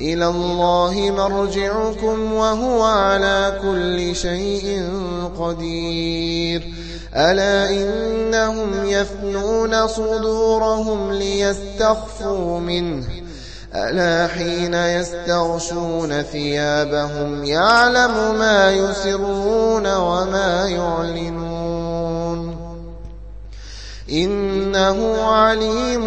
إلى الله مرجعكم وهو على كل شيء قدير. ألا إنهم يثنون صدورهم ليستخفوا منه. ألا حين يستغشون ثيابهم يعلم ما يسرون وما يعلنون. إنه عليم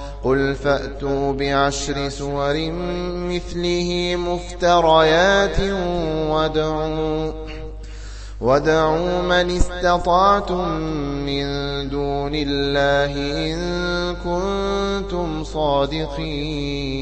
قل فأتوا بعشر سور مثله مفتريات وادعوا وادعوا من استطعتم من دون الله إن كنتم صادقين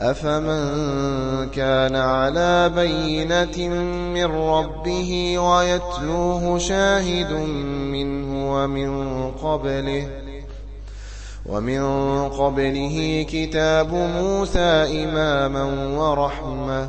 أفمن كان على بينة من ربه ويتلوه شاهد منه ومن قبله ومن قبله كتاب موسى إماما ورحمة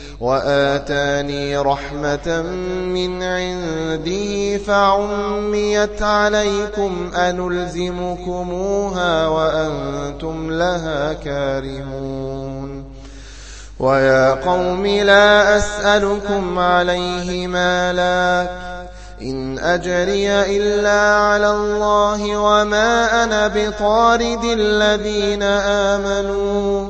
وآتاني رحمة من عنده فعميت عليكم أنلزمكموها وأنتم لها كارهون ويا قوم لا أسألكم عليه مالا إن أجري إلا على الله وما أنا بطارد الذين آمنوا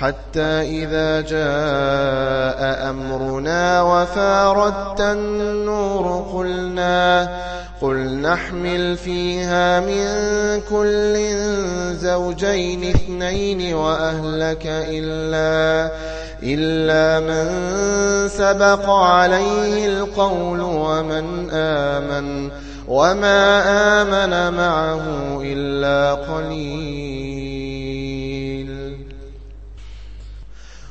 حتى إذا جاء أمرنا وفاردت النور قلنا قل نحمل فيها من كل زوجين اثنين وأهلك إلا إلا من سبق عليه القول ومن آمن وما آمن معه إلا قليل.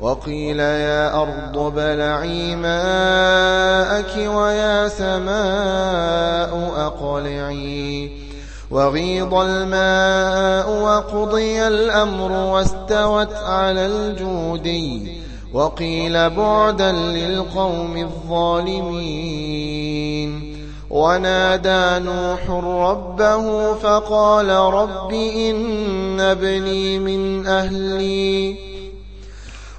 وقيل يا أرض بلعي ماءك ويا سماء أقلعي. وغيض الماء وقضي الأمر واستوت على الجودي وقيل بعدا للقوم الظالمين. ونادى نوح ربه فقال رب إن ابني من أهلي.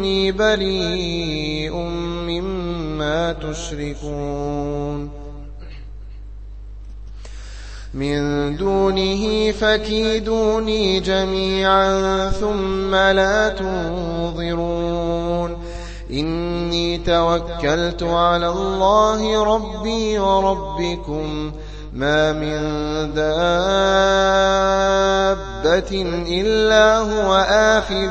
أني بريء مما تشركون. من دونه فكيدوني جميعا ثم لا تنظرون. إني توكلت على الله ربي وربكم. ما من دابة إلا هو آخذ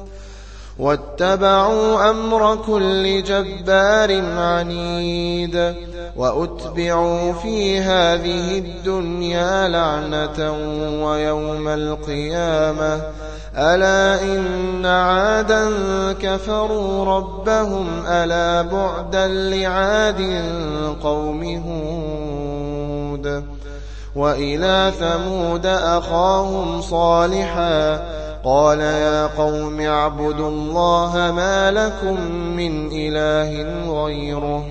واتبعوا أمر كل جبار عنيد وأتبعوا في هذه الدنيا لعنة ويوم القيامة. ألا إن عادا كفروا ربهم ألا بعدا لعاد قوم هود. وإلى ثمود أخاهم صالحا قال يا قوم اعبدوا الله ما لكم من إله غيره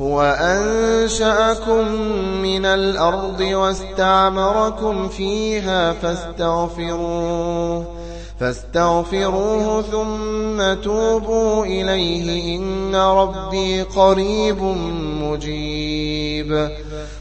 هو أنشأكم من الأرض واستعمركم فيها فاستغفروه فاستغفروه ثم توبوا إليه إن ربي قريب مجيب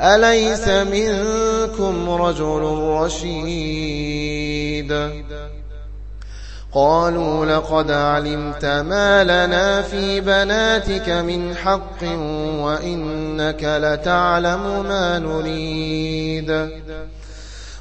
أليس منكم رجل رشيد؟ قالوا لقد علمت ما لنا في بناتك من حق وإنك لتعلم ما نريد.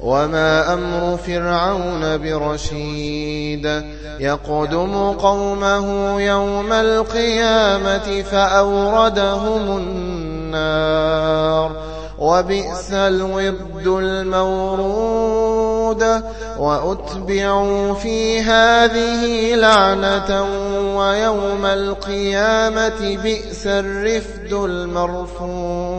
وما أمر فرعون برشيد يقدم قومه يوم القيامة فأوردهم النار وبئس الود المورود وأتبعوا في هذه لعنة ويوم القيامة بئس الرفد المرفود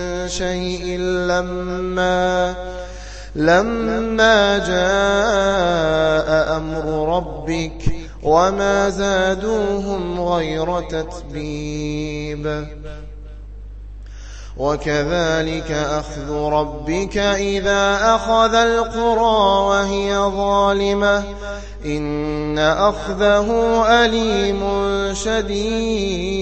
شيء لما لما جاء أمر ربك وما زادوهم غير تتبيب. وكذلك أخذ ربك إذا أخذ القرى وهي ظالمة. إن أخذه أليم شديد.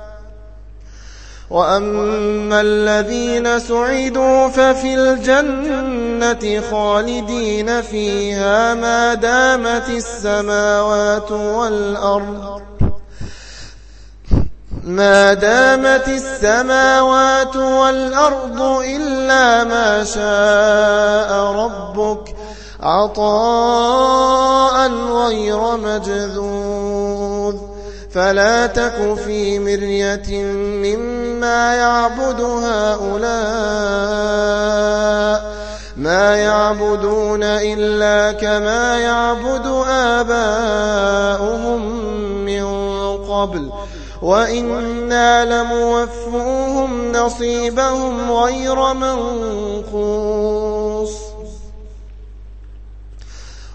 وأما الذين سعدوا ففي الجنة خالدين فيها ما دامت السماوات والأرض ما دامت السماوات والأرض إلا ما شاء ربك عطاء غير مجذوذ فلا تك في مرية مما يعبد هؤلاء ما يعبدون إلا كما يعبد آباؤهم من قبل. وإنا لموفوهم نصيبهم غير منقوص.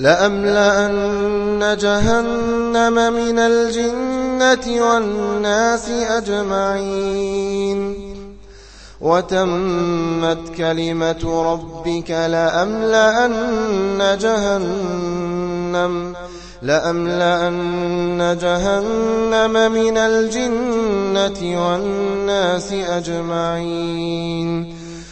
لأملأن جهنم من الجنة والناس أجمعين. وتمت كلمة ربك لأملأن جهنم لأملأن جهنم من الجنة والناس أجمعين.